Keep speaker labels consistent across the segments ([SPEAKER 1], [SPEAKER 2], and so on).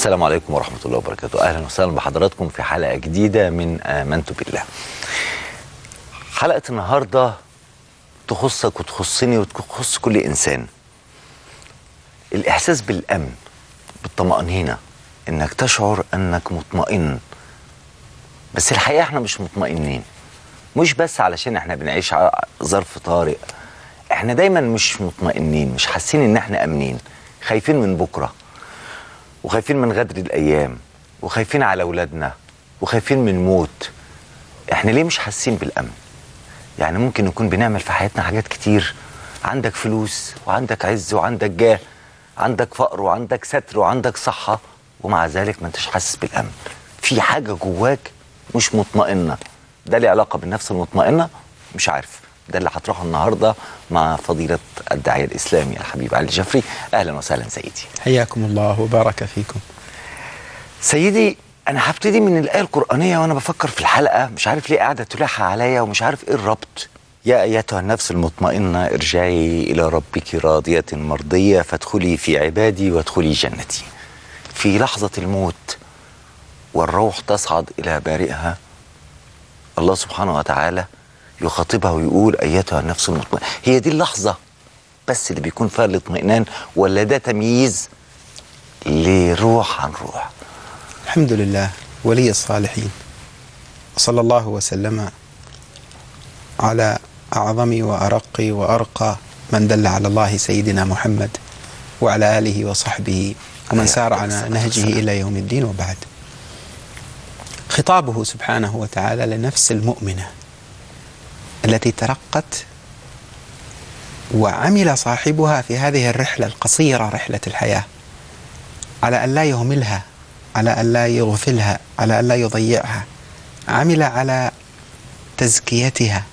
[SPEAKER 1] السلام عليكم ورحمة الله وبركاته. أهلا وسهلا بحضراتكم في حلقة جديدة من آمنت بالله. حلقة النهاردة تخصك وتخصني وتخص كل إنسان. الإحساس بالأمن بالطمأنينة إنك تشعر أنك مطمئن. بس الحقيقة إحنا مش مطمئنين. مش بس علشان إحنا بنعيش ظرف طارئ. إحنا دايما مش مطمئنين مش حاسين إن إحنا آمنين. خايفين من بكرة. وخايفين من غدر الأيام وخايفين على أولادنا وخايفين من الموت إحنا ليه مش حاسين بالأمن؟ يعني ممكن نكون بنعمل في حياتنا حاجات كتير. عندك فلوس وعندك عز وعندك جاه عندك فقر وعندك ستر وعندك صحة ومع ذلك ما انتش حاسس بالأمن. في حاجة جواك مش مطمئنة. ده ليه علاقة بالنفس المطمئنة؟ مش عارف. ده اللي هطرحه النهاردة مع فضيلة الداعية الإسلامي الحبيب علي جفري. أهلا وسهلا سيدي.
[SPEAKER 2] حياكم الله وبارك فيكم.
[SPEAKER 1] سيدي أنا هبتدي من الآية القرآنية وأنا بفكر في الحلقة. مش عارف ليه قاعدة تلاحى عليا ومش عارف إيه الربط. يا أيتها النفس المطمئنة ارجعي إلى ربك راضية مرضية فادخلي في عبادي وادخلي جنتي. في لحظة الموت والروح تصعد إلى بارئها الله سبحانه وتعالى يخاطبها ويقول أيتها النفس المطمئنة. هي دي اللحظة بس اللي بيكون فيها الاطمئنان ولا ده تمييز لروح عن روح.
[SPEAKER 2] الحمد لله ولي الصالحين. صلى الله وسلم على أعظم وأرق وأرقى من دل على الله سيدنا محمد وعلى آله وصحبه ومن سار على نهجه إلى يوم الدين وبعد. خطابه سبحانه وتعالى لنفس المؤمنة. التي ترقت وعمل صاحبها في هذه الرحلة القصيرة رحلة الحياة. على أن لا يهملها على أن لا يغفلها على أن لا يضيعها. عمل على تزكيتها.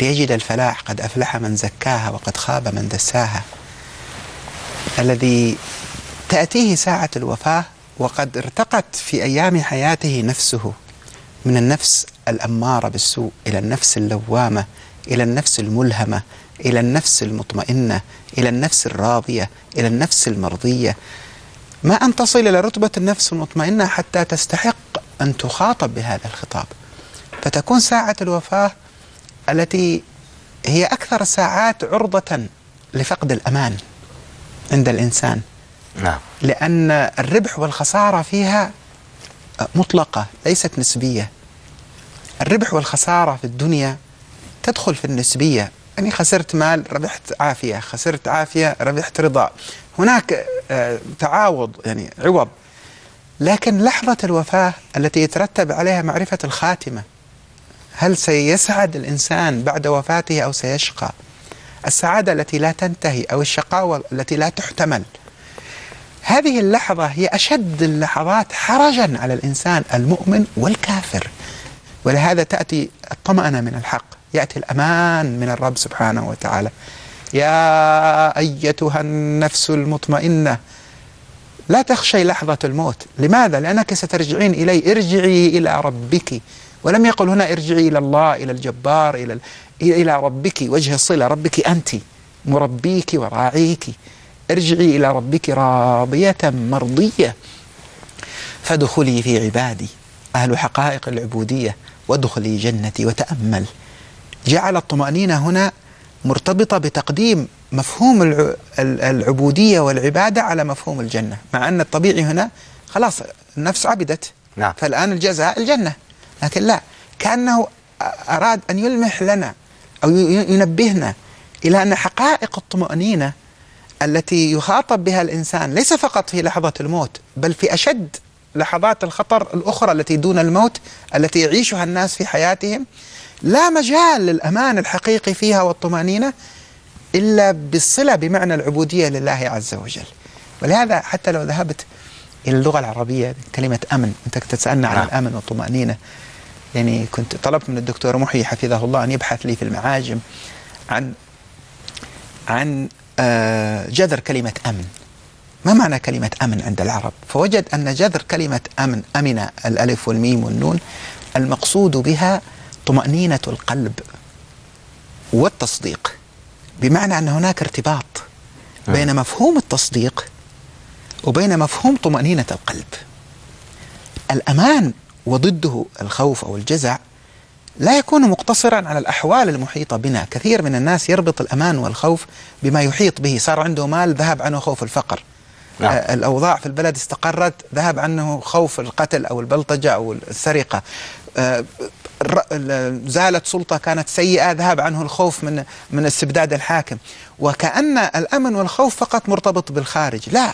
[SPEAKER 2] ليجد الفلاح قد أفلح من زكاها وقد خاب من دساها. الذي تأتيه ساعة الوفاة وقد ارتقت في أيام حياته نفسه. من النفس الأمارة بالسوء إلى النفس اللوامة إلى النفس الملهمة إلى النفس المطمئنة إلى النفس الراضية إلى النفس المرضية. ما أن تصل إلى رتبة النفس المطمئنة حتى تستحق أن تخاطب بهذا الخطاب. فتكون ساعة الوفاة التي هي أكثر الساعات عرضة لفقد الأمان عند الإنسان.
[SPEAKER 1] نعم.
[SPEAKER 2] لأن الربح والخسارة فيها مطلقة ليست نسبية. الربح والخسارة في الدنيا تدخل في النسبية. يعني خسرت مال ربحت عافية خسرت عافية ربحت رضا. هناك آه، تعاوض يعني عوض. لكن لحظة الوفاة التي يترتب عليها معرفة الخاتمة. هل سيسعد الإنسان بعد وفاته أو سيشقى؟ السعادة التي لا تنتهي أو الشقاوة التي لا تحتمل. هذه اللحظة هي أشد اللحظات حرجا على الإنسان المؤمن والكافر. ولهذا تأتي الطمأنة من الحق. يأتي الأمان من الرب سبحانه وتعالى. يا أيتها النفس المطمئنة لا تخشي لحظة الموت. لماذا؟ لأنك سترجعين إلي. ارجعي إلى ربك. ولم يقل هنا ارجعي إلى الله إلى الجبار إلى, إلى ربك. وجه الصلة ربك أنت. مربيك وراعيك. ارجعي إلى ربك راضية مرضية. فادخلي في عبادي. أهل حقائق العبودية. وادخلي جنتي وتأمل. جعل الطمأنينة هنا مرتبطة بتقديم مفهوم الع- ال- العبودية والعبادة على مفهوم الجنة. مع أن الطبيعي هنا خلاص النفس عبدت.
[SPEAKER 1] نعم.
[SPEAKER 2] فالآن الجزاء الجنة. لكن لا. كأنه أراد أن يلمح لنا أو ينبهنا إلى أن حقائق الطمأنينة التي يخاطب بها الإنسان ليس فقط في لحظة الموت بل في أشد لحظات الخطر الأخرى التي دون الموت التي يعيشها الناس في حياتهم. لا مجال للأمان الحقيقي فيها والطمأنينة إلا بالصلة بمعنى العبودية لله عز وجل. ولهذا حتى لو ذهبت إلى اللغة العربية كلمة أمن أنت كنت تسألنا عن
[SPEAKER 1] نعم.
[SPEAKER 2] الأمن والطمأنينة. يعني كنت طلبت من الدكتور محيي حفظه الله أن يبحث لي في المعاجم عن عن آه، جذر كلمة أمن. ما معنى كلمة أمن عند العرب؟ فوجد أن جذر كلمة أمن أمن الألف والميم والنون المقصود بها طمأنينة القلب والتصديق. بمعنى أن هناك ارتباط بين مفهوم التصديق وبين مفهوم طمأنينة القلب. الأمان وضده الخوف أو الجزع لا يكون مقتصرا على الأحوال المحيطة بنا. كثير من الناس يربط الأمان والخوف بما يحيط به. صار عنده مال ذهب عنه خوف الفقر.
[SPEAKER 1] نعم.
[SPEAKER 2] آه، الأوضاع في البلد استقرت ذهب عنه خوف القتل أو البلطجة أو السرقة. آه، زالت سلطة كانت سيئة ذهب عنه الخوف من من استبداد الحاكم. وكأن الأمن والخوف فقط مرتبط بالخارج. لا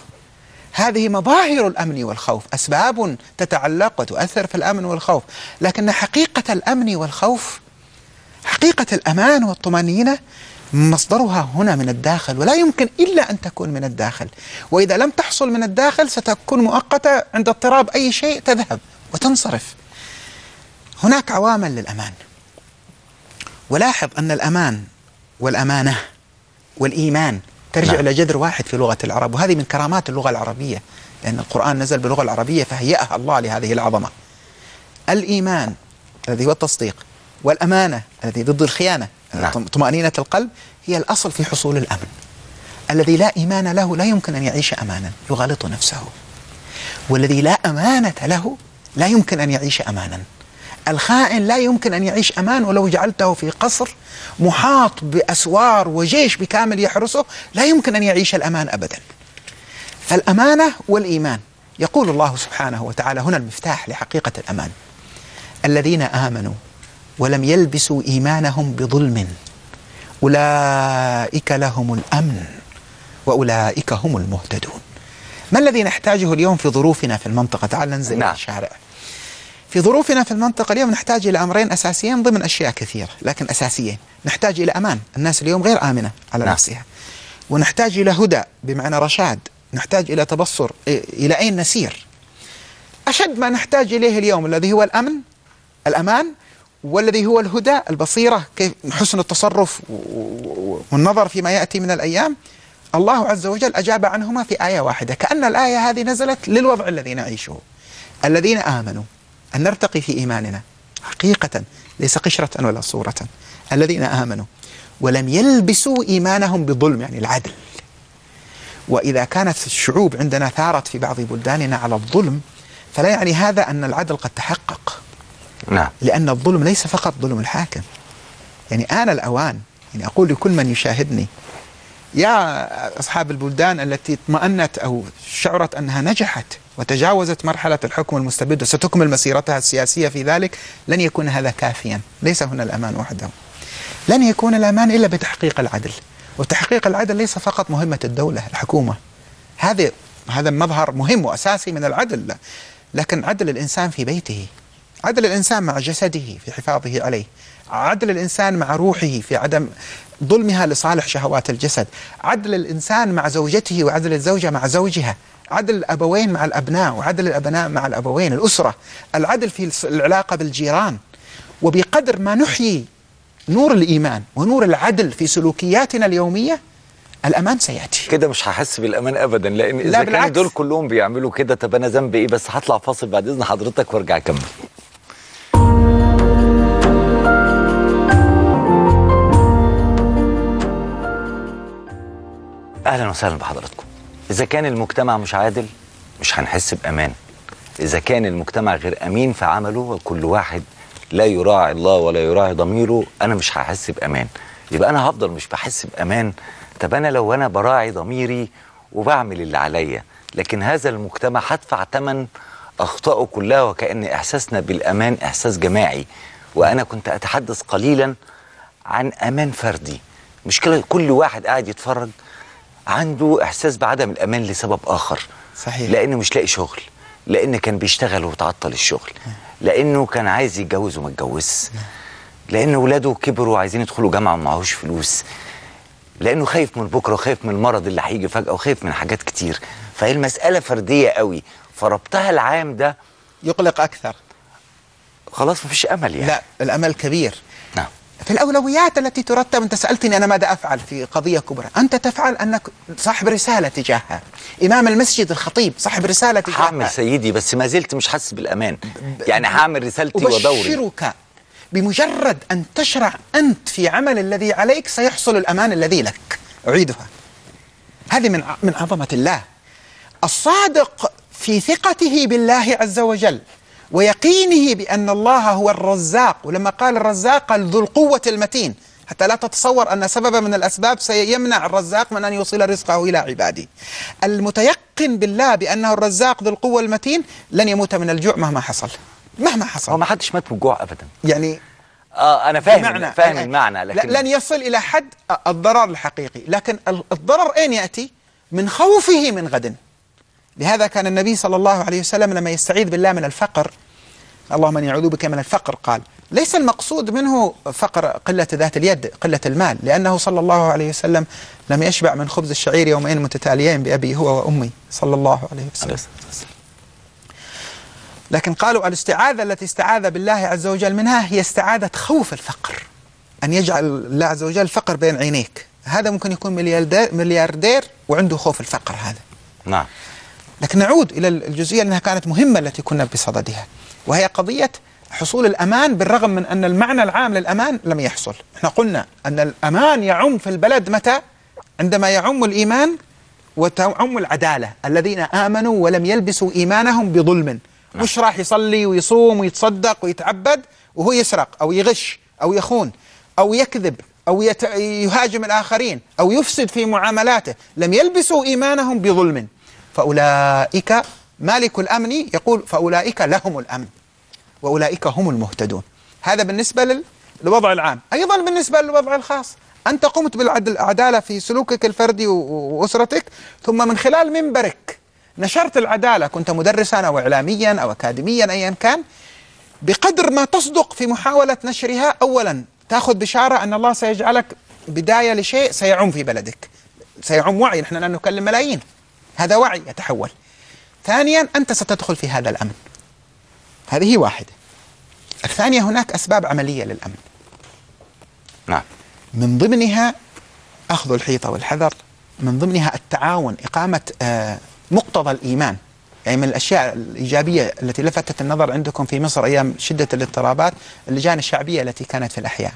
[SPEAKER 2] هذه مظاهر الأمن والخوف، أسباب تتعلق وتؤثر في الأمن والخوف، لكن حقيقة الأمن والخوف حقيقة الأمان والطمأنينة مصدرها هنا من الداخل ولا يمكن إلا أن تكون من الداخل، وإذا لم تحصل من الداخل ستكون مؤقتة عند اضطراب أي شيء تذهب وتنصرف. هناك عوامل للأمان. ولاحظ أن الأمان والأمانة والإيمان ترجع
[SPEAKER 1] نعم.
[SPEAKER 2] إلى جذر واحد في لغة العرب وهذه من كرامات اللغة العربية لأن القرآن نزل باللغة العربية فهيأها الله لهذه العظمة. الإيمان الذي هو التصديق والأمانة الذي ضد الخيانة
[SPEAKER 1] نعم.
[SPEAKER 2] طم- طمأنينة القلب هي الأصل في حصول الأمن. الذي لا إيمان له لا يمكن أن يعيش امانا يغالط نفسه. والذي لا أمانة له لا يمكن أن يعيش امانا. الخائن لا يمكن أن يعيش أمان ولو جعلته في قصر محاط بأسوار وجيش بكامل يحرسه لا يمكن أن يعيش الأمان ابدا. فالأمانة والإيمان يقول الله سبحانه وتعالى هنا المفتاح لحقيقة الأمان. الذين آمنوا ولم يلبسوا إيمانهم بظلم أولئك لهم الأمن وأولئك هم المهتدون. ما الذي نحتاجه اليوم في ظروفنا في المنطقة؟ تعال ننزل
[SPEAKER 1] نعم.
[SPEAKER 2] الشارع. في ظروفنا في المنطقة اليوم نحتاج إلى أمرين أساسيين ضمن أشياء كثيرة لكن أساسيين نحتاج إلى أمان الناس اليوم غير آمنة على
[SPEAKER 1] نعم.
[SPEAKER 2] نفسها ونحتاج إلى هدى بمعنى رشاد نحتاج إلى تبصر إلى أين نسير أشد ما نحتاج إليه اليوم الذي هو الأمن الأمان والذي هو الهدى البصيرة كيف حسن التصرف والنظر فيما يأتي من الأيام. الله عز وجل أجاب عنهما في آية واحدة كأن الآية هذه نزلت للوضع الذي نعيشه. الذين آمنوا أن نرتقي في إيماننا حقيقة ليس قشرة ولا صورة. الذين آمنوا ولم يلبسوا إيمانهم بظلم يعني العدل. وإذا كانت الشعوب عندنا ثارت في بعض بلداننا على الظلم فلا يعني هذا أن العدل قد تحقق.
[SPEAKER 1] نعم.
[SPEAKER 2] لأن الظلم ليس فقط ظلم الحاكم. يعني آن الأوان. يعني أقول لكل من يشاهدني يا أصحاب البلدان التي اطمأنت أو شعرت أنها نجحت وتجاوزت مرحلة الحكم المستبد وستكمل مسيرتها السياسية في ذلك لن يكون هذا كافيا. ليس هنا الأمان وحده. لن يكون الأمان إلا بتحقيق العدل. وتحقيق العدل ليس فقط مهمة الدولة الحكومة. هذا هذا مظهر مهم وأساسي من العدل لكن عدل الإنسان في بيته. عدل الإنسان مع جسده في حفاظه عليه. عدل الإنسان مع روحه في عدم ظلمها لصالح شهوات الجسد. عدل الإنسان مع زوجته وعدل الزوجة مع زوجها. عدل الأبوين مع الأبناء وعدل الأبناء مع الأبوين الأسرة. العدل في العلاقة بالجيران. وبقدر ما نحيي نور الإيمان ونور العدل في سلوكياتنا اليومية الأمان سيأتي.
[SPEAKER 1] كده مش هحس بالأمان ابدا لأن
[SPEAKER 2] لا
[SPEAKER 1] إذا كان
[SPEAKER 2] بالعكس.
[SPEAKER 1] دول كلهم بيعملوا كده طب أنا ذنبي إيه؟ بس هطلع فاصل بعد إذن حضرتك وأرجع أكمل. أهلا وسهلا بحضراتكم. إذا كان المجتمع مش عادل مش هنحس بأمان. إذا كان المجتمع غير أمين في عمله وكل واحد لا يراعي الله ولا يراعي ضميره أنا مش هحس بأمان. يبقى أنا هفضل مش بحس بأمان. طب أنا لو أنا براعي ضميري وبعمل اللي عليا لكن هذا المجتمع هدفع ثمن أخطائه كلها وكان إحساسنا بالأمان إحساس جماعي. وأنا كنت أتحدث قليلا عن أمان فردي. مشكله كل واحد قاعد يتفرج عنده إحساس بعدم الأمان لسبب آخر.
[SPEAKER 2] صحيح.
[SPEAKER 1] لأنه مش لاقي شغل. لأن كان بيشتغل وتعطل الشغل. لأنه كان عايز يتجوز وما اتجوزش لأن ولاده كبروا وعايزين يدخلوا جامعة ومعهوش فلوس. لأنه خايف من بكرة وخايف من المرض اللي هيجي فجأة وخايف من حاجات كتير. فهي المسألة فردية قوي. فربطها العام ده
[SPEAKER 2] يقلق أكثر.
[SPEAKER 1] خلاص مفيش أمل يعني.
[SPEAKER 2] لا الأمل كبير. في الأولويات التي ترتب. أنت سألتني أنا ماذا أفعل في قضية كبرى. أنت تفعل أنك صاحب رسالة تجاهها. إمام المسجد الخطيب صاحب رسالة تجاهها.
[SPEAKER 1] هعمل سيدي بس ما زلت مش حاسس بالأمان. يعني هعمل رسالتي ودوري.
[SPEAKER 2] أبشرك بمجرد أن تشرع أنت في عمل الذي عليك سيحصل الأمان الذي لك. أعيدها. هذه من من عظمة الله. الصادق في ثقته بالله عز وجل. ويقينه بأن الله هو الرزاق. ولما قال الرزاق قال ذو القوة المتين. حتى لا تتصور أن سببا من الأسباب سيمنع الرزاق من أن يوصل رزقه إلى عباده. المتيقن بالله بأنه الرزاق ذو القوة المتين لن يموت من الجوع مهما حصل. مهما
[SPEAKER 1] هو
[SPEAKER 2] حصل
[SPEAKER 1] ما حدش مات من الجوع ابدا.
[SPEAKER 2] يعني
[SPEAKER 1] آه أنا فاهم
[SPEAKER 2] بمعنى-
[SPEAKER 1] فاهم المعنى لكن
[SPEAKER 2] لن يصل إلى حد الضرر الحقيقي. لكن ال- الضرر أين يأتي؟ من خوفه من غد. لهذا كان النبي صلى الله عليه وسلم لما يستعيذ بالله من الفقر اللهم إني أعوذ بك من الفقر قال ليس المقصود منه فقر قلة ذات اليد قلة المال لأنه صلى الله عليه وسلم لم يشبع من خبز الشعير يومين متتاليين بأبي هو وأمي صلى الله عليه وسلم. لكن قالوا الاستعاذة التي استعاذ بالله عز وجل منها هي استعاذة خوف الفقر أن يجعل الله عز وجل الفقر بين عينيك. هذا ممكن يكون ملياردير ملياردير وعنده خوف الفقر هذا.
[SPEAKER 1] نعم.
[SPEAKER 2] لكن نعود إلى الجزئية أنها كانت مهمة التي كنا بصددها وهي قضية حصول الأمان بالرغم من أن المعنى العام للأمان لم يحصل. إحنا قلنا أن الأمان يعم في البلد متى؟ عندما يعم الإيمان وتعم العدالة. الذين آمنوا ولم يلبسوا إيمانهم بظلم. مش راح يصلي ويصوم ويتصدق ويتعبد وهو يسرق أو يغش أو يخون أو يكذب أو. يهاجم الآخرين أو يفسد في معاملاته. لم يلبسوا إيمانهم بظلم. فأولئك مالك الأمن يقول فأولئك لهم الأمن وأولئك هم المهتدون. هذا بالنسبة لل- للوضع العام. أيضا بالنسبة للوضع الخاص. أنت قمت بالعدالة في سلوكك الفردي وأسرتك ثم من خلال منبرك نشرت العدالة كنت مدرسا أو إعلاميا أو أكاديميا أيا كان بقدر ما تصدق في محاولة نشرها أولا تأخذ بشارة أن الله سيجعلك بداية لشيء سيعم في بلدك. سيعم وعي نحن الآن نكلم ملايين. هذا وعي يتحول. ثانيا أنت ستدخل في هذا الأمن. هذه واحدة. الثانية هناك أسباب عملية للأمن.
[SPEAKER 1] نعم.
[SPEAKER 2] من ضمنها أخذ الحيطة والحذر. من ضمنها التعاون إقامة آه، مقتضى الإيمان. يعني من الأشياء الإيجابية التي لفتت النظر عندكم في مصر أيام شدة الاضطرابات اللجان الشعبية التي كانت في الأحياء.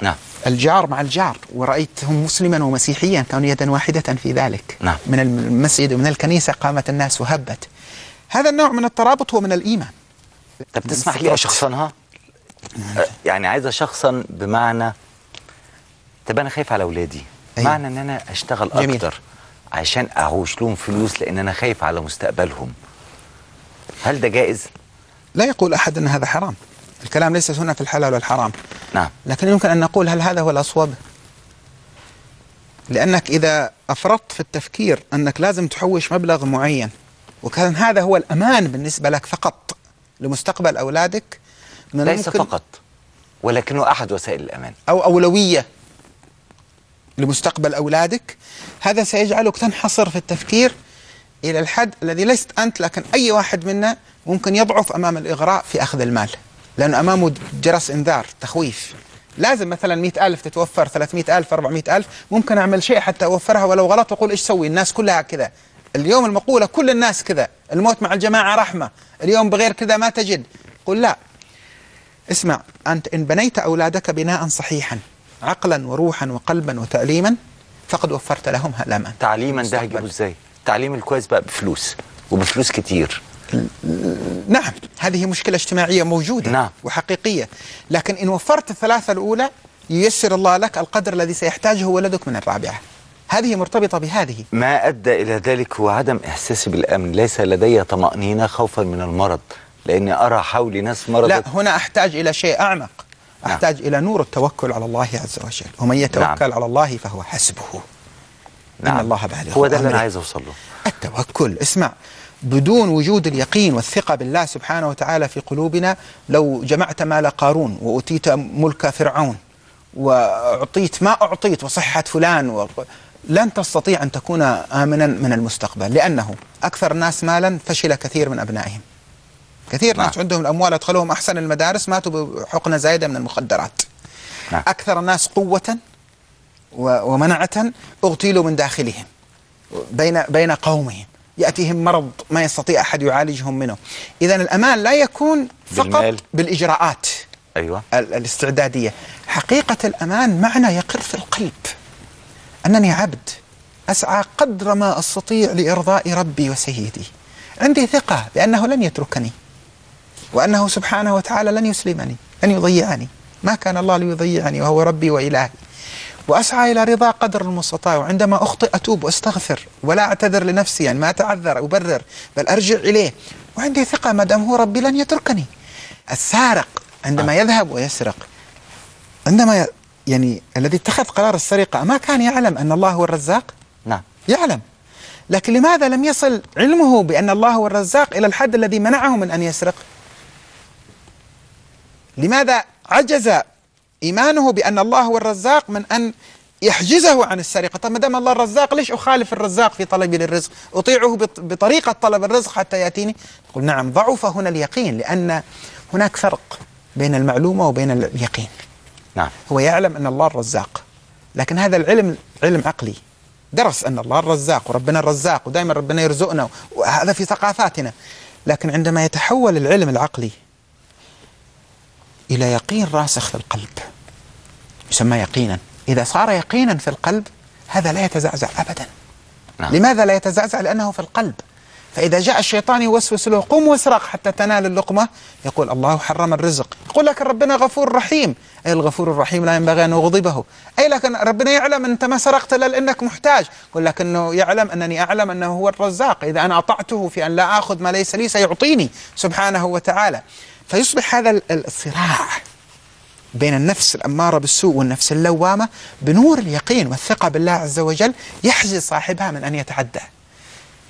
[SPEAKER 1] نعم.
[SPEAKER 2] الجار مع الجار ورأيتهم مسلما ومسيحيا كانوا يدا واحدة في ذلك.
[SPEAKER 1] نعم.
[SPEAKER 2] من المسجد ومن الكنيسة قامت الناس وهبت. هذا النوع من الترابط هو من الإيمان.
[SPEAKER 1] طب تسمح لي اشخصنها آه، يعني عايز اشخصن بمعنى طب أنا خايف على أولادي.
[SPEAKER 2] أيوة.
[SPEAKER 1] معنى إن أنا أشتغل
[SPEAKER 2] جميل.
[SPEAKER 1] أكتر عشان أعوش لهم فلوس لأن أنا خايف على مستقبلهم. هل ده جائز؟
[SPEAKER 2] لا يقول أحد أن هذا حرام. الكلام ليس هنا في الحلال والحرام.
[SPEAKER 1] نعم.
[SPEAKER 2] لكن يمكن أن نقول هل هذا هو الأصوب؟ لأنك إذا أفرطت في التفكير أنك لازم تحوش مبلغ معين وكان هذا هو الأمان بالنسبة لك فقط لمستقبل أولادك من
[SPEAKER 1] ليس فقط ولكنه أحد وسائل الأمان.
[SPEAKER 2] أو أولوية لمستقبل أولادك. هذا سيجعلك تنحصر في التفكير إلى الحد الذي لست أنت لكن أي واحد منا ممكن يضعف أمام الإغراء في أخذ المال. لأنه أمامه جرس إنذار تخويف. لازم مثلا مئة ألف تتوفر ثلاثمائة ألف أربعمائة ألف ممكن أعمل شيء حتى أوفرها ولو غلط وأقول إيش سوي الناس كلها كذا. اليوم المقولة كل الناس كذا. الموت مع الجماعة رحمة. اليوم بغير كذا ما تجد. قل لا. اسمع أنت إن بنيت أولادك بناء صحيحا عقلا وروحا وقلبا وتعليما فقد وفرت لهم الأمان
[SPEAKER 1] تعليما ده هجيبه إزاي؟ التعليم الكويس بقى بفلوس وبفلوس كتير.
[SPEAKER 2] نعم هذه مشكلة اجتماعية موجودة
[SPEAKER 1] نعم.
[SPEAKER 2] وحقيقية. لكن إن وفرت الثلاثة الأولى ييسر الله لك القدر الذي سيحتاجه ولدك من الرابعة. هذه مرتبطة بهذه.
[SPEAKER 1] ما أدى إلى ذلك هو عدم احساسي بالأمن. ليس لدي طمأنينة خوفا من المرض لأني أرى حولي ناس مرضت
[SPEAKER 2] لا هنا أحتاج إلى شيء أعمق.
[SPEAKER 1] نعم.
[SPEAKER 2] أحتاج إلى نور التوكل على الله عز وجل. ومن يتوكل
[SPEAKER 1] نعم.
[SPEAKER 2] على الله فهو حسبه. إن الله بالغ
[SPEAKER 1] هو ده اللي. أنا عايز اوصل له
[SPEAKER 2] التوكل. اسمع بدون وجود اليقين والثقة بالله سبحانه وتعالى في قلوبنا لو جمعت مال قارون وأتيت ملك فرعون وأعطيت ما أعطيت وصحة فلان و... لن تستطيع أن تكون آمنا من المستقبل لأنه أكثر الناس مالا فشل كثير من أبنائهم كثير
[SPEAKER 1] نعم.
[SPEAKER 2] ناس عندهم الأموال أدخلوهم أحسن المدارس ماتوا بحقنة زايدة من المخدرات
[SPEAKER 1] نعم.
[SPEAKER 2] أكثر الناس قوة ومنعة أغتيلوا من داخلهم بين بين قومهم يأتيهم مرض ما يستطيع أحد يعالجهم منه. اذا الأمان لا يكون فقط
[SPEAKER 1] بالمال.
[SPEAKER 2] بالإجراءات
[SPEAKER 1] أيوه.
[SPEAKER 2] ال- الاستعدادية. حقيقة الأمان معنى يقر في القلب. أنني عبد. أسعى قدر ما أستطيع لإرضاء ربي وسيدي. عندي ثقة بأنه لن يتركني. وأنه سبحانه وتعالى لن يسلمني لن يضيعني. ما كان الله ليضيعني وهو ربي وإلهي. وأسعى إلى رضا قدر المستطاع. وعندما أخطئ أتوب وأستغفر ولا أعتذر لنفسي يعني ما أتعذر أبرر بل أرجع إليه. وعندي ثقة ما دام هو ربي لن يتركني. السارق عندما
[SPEAKER 1] آه.
[SPEAKER 2] يذهب ويسرق عندما يعني الذي اتخذ قرار السرقة ما كان يعلم أن الله هو الرزاق؟
[SPEAKER 1] نعم.
[SPEAKER 2] يعلم. لكن لماذا لم يصل علمه بأن الله هو الرزاق إلى الحد الذي منعه من أن يسرق؟ لماذا عجز إيمانه بأن الله هو الرزاق من أن يحجزه عن السرقة. طب ما دام الله الرزاق ليش أخالف الرزاق في طلبي للرزق أطيعه بط- بطريقة طلب الرزق حتى يأتيني؟ يقول نعم ضعف هنا اليقين لأن هناك فرق بين المعلومة وبين اليقين.
[SPEAKER 1] نعم.
[SPEAKER 2] هو يعلم أن الله الرزاق لكن هذا العلم علم عقلي. درس أن الله الرزاق وربنا الرزاق ودائما ربنا يرزقنا وهذا في ثقافاتنا. لكن عندما يتحول العلم العقلي إلى يقين راسخ في القلب. يسمى يقينا. إذا صار يقينا في القلب هذا لا يتزعزع أبدا.
[SPEAKER 1] نعم.
[SPEAKER 2] لماذا لا يتزعزع؟ لأنه في القلب. فإذا جاء الشيطان يوسوس له قم واسرق حتى تنال اللقمة. يقول الله حرم الرزق. يقول لك ربنا غفور رحيم. أي الغفور الرحيم لا ينبغي أن أغضبه. أي لكن ربنا يعلم أنت ما سرقت إلا لأنك محتاج. يقول لك أنه يعلم أنني أعلم أنه هو الرزاق. إذا أنا أطعته في أن لا أخذ ما ليس لي سيعطيني سبحانه وتعالى. فيصبح هذا ال- الصراع بين النفس الأمارة بالسوء والنفس اللوامة بنور اليقين والثقة بالله عز وجل يحجز صاحبها من أن يتعدى.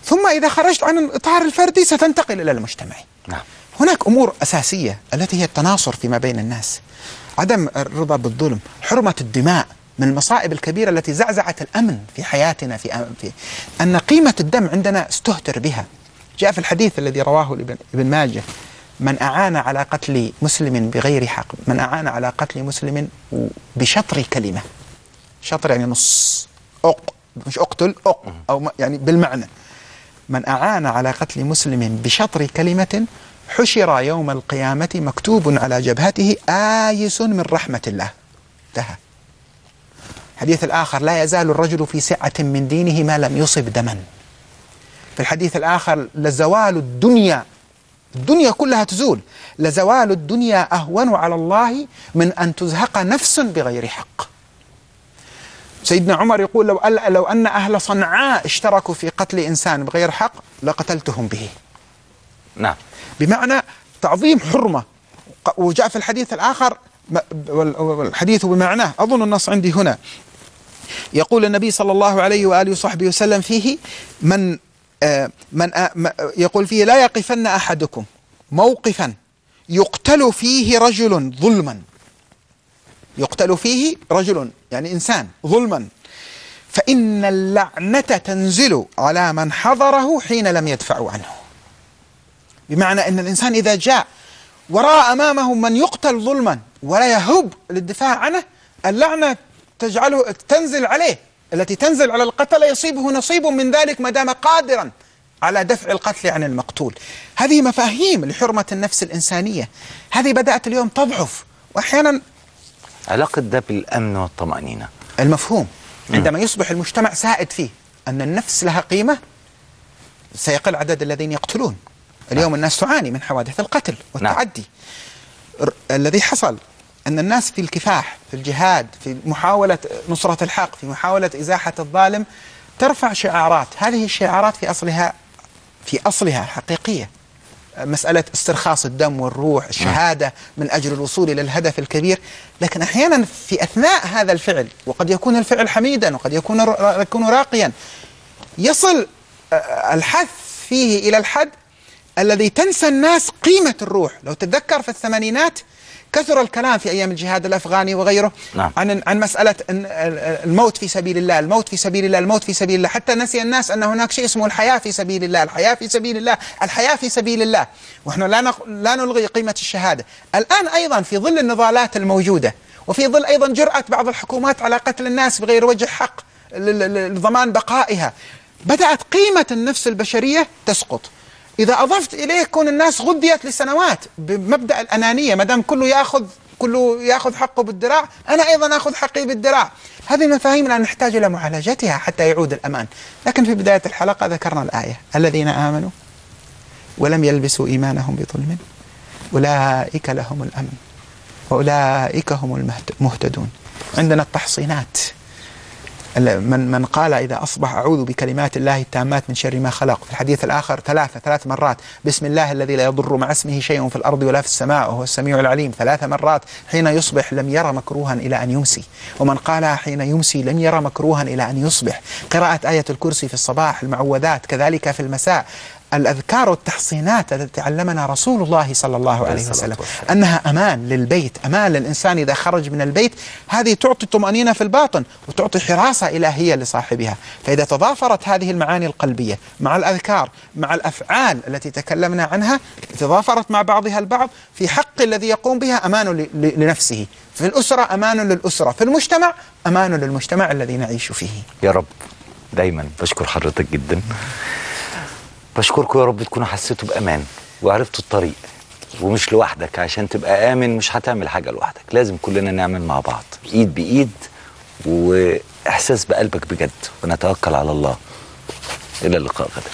[SPEAKER 2] ثم إذا خرجت عن الإطار الفردي ستنتقل إلى المجتمعي
[SPEAKER 1] نعم.
[SPEAKER 2] هناك أمور أساسية التي هي التناصر فيما بين الناس. عدم الرضا بالظلم حرمة الدماء من المصائب الكبيرة التي زعزعت الأمن في حياتنا في, في أن قيمة الدم عندنا استهتر بها. جاء في الحديث الذي رواه ابن ماجه من أعان على قتل مسلم بغير حق من أعان على قتل مسلم بشطر كلمة شطر يعني نص أق مش أقتل أق أو يعني بالمعنى. من أعان على قتل مسلم بشطر كلمة حشر يوم القيامة مكتوب على جبهته آيس من رحمة الله. انتهى. الحديث الآخر لا يزال الرجل في سعة من دينه ما لم يصب دما. في الحديث الآخر لزوال الدنيا الدنيا كلها تزول. لزوال الدنيا أهون على الله من أن تزهق نفس بغير حق. سيدنا عمر يقول لو أل- لو أن أهل صنعاء اشتركوا في قتل إنسان بغير حق لقتلتهم به.
[SPEAKER 1] نعم.
[SPEAKER 2] بمعنى تعظيم حرمة. وجاء في الحديث الآخر والحديث بمعناه أظن النص عندي هنا. يقول النبي صلى الله عليه وآله وصحبه وسلم فيه من من آه م- يقول فيه لا يقفن أحدكم موقفا يقتل فيه رجل ظلما. يقتل فيه رجل يعني إنسان ظلما. فإن اللعنة تنزل على من حضره حين لم يدفعوا عنه. بمعنى أن الإنسان إذا جاء وراء أمامه من يقتل ظلما ولا يهب للدفاع عنه اللعنة تجعله تنزل عليه. التي تنزل على القتل يصيبه نصيب من ذلك ما دام قادرا على دفع القتل عن المقتول. هذه مفاهيم لحرمة النفس الإنسانية. هذه بدأت اليوم تضعف وأحيانا
[SPEAKER 1] علاقة ده بالأمن والطمأنينة.
[SPEAKER 2] المفهوم. عندما يصبح المجتمع سائد فيه أن النفس لها قيمة سيقل عدد الذين يقتلون. اليوم الناس تعاني من حوادث القتل والتعدي. ر- الذي حصل أن الناس في الكفاح في الجهاد في محاولة نصرة الحق في محاولة إزاحة الظالم ترفع شعارات. هذه الشعارات في أصلها في أصلها حقيقية. مسألة استرخاص الدم والروح الشهادة من أجل الوصول إلى الهدف الكبير. لكن أحيانا في أثناء هذا الفعل وقد يكون الفعل حميدا وقد يكون يكون راقيا يصل آه، الحث فيه إلى الحد الذي تنسى الناس قيمة الروح. لو تتذكر في الثمانينات كثر الكلام في أيام الجهاد الأفغاني وغيره
[SPEAKER 1] نعم.
[SPEAKER 2] عن عن مسألة الموت في سبيل الله الموت في سبيل الله الموت في سبيل الله. حتى نسي الناس أن هناك شيء اسمه الحياة في سبيل الله الحياة في سبيل الله الحياة في سبيل الله. ونحن لا نق- لا نلغي قيمة الشهادة. الآن أيضا في ظل النضالات الموجودة وفي ظل أيضا جرأة بعض الحكومات على قتل الناس بغير وجه حق لضمان بقائها بدأت قيمة النفس البشرية تسقط. إذا أضفت إليه كون الناس غذيت لسنوات بمبدأ الأنانية ما دام كله يأخذ كله يأخذ حقه بالذراع أنا أيضا أخذ حقي بالذراع هذه المفاهيم لا نحتاج إلى معالجتها حتى يعود الأمان. لكن في بداية الحلقة ذكرنا الآية. الذين آمنوا ولم يلبسوا إيمانهم بظلم أولئك لهم الأمن وأولئك هم المهتدون عندنا التحصينات. من من قال إذا أصبح أعوذ بكلمات الله التامات من شر ما خلق. في الحديث الآخر ثلاثة ثلاث مرات. بسم الله الذي لا يضر مع اسمه شيء في الأرض ولا في السماء وهو السميع العليم. ثلاث مرات. حين يصبح لم يرى مكروها إلى أن يمسي. ومن قالها حين يمسي لم يرى مكروها إلى أن يصبح. قراءة آية الكرسي في الصباح المعوذات كذلك في المساء. الأذكار والتحصينات التي علمنا رسول الله صلى الله عليه وسلم. أنها أمان للبيت أمان للإنسان إذا خرج من البيت. هذه تعطي طمأنينة في الباطن وتعطي حراسة إلهية لصاحبها. فإذا تضافرت هذه المعاني القلبية مع الأذكار مع الأفعال التي تكلمنا عنها تضافرت مع بعضها البعض في حق الذي يقوم بها أمان لنفسه. في الأسرة أمان للأسرة في المجتمع أمان للمجتمع الذي نعيش فيه.
[SPEAKER 1] يا رب دايما بشكر حضرتك جدا. بشكركم يا رب تكونوا حسيتوا بأمان وعرفتوا الطريق ومش لوحدك عشان تبقى آمن مش هتعمل حاجة لوحدك لازم كلنا نعمل مع بعض إيد بإيد وإحساس بقلبك بجد ونتوكل على الله. إلى اللقاء غدا.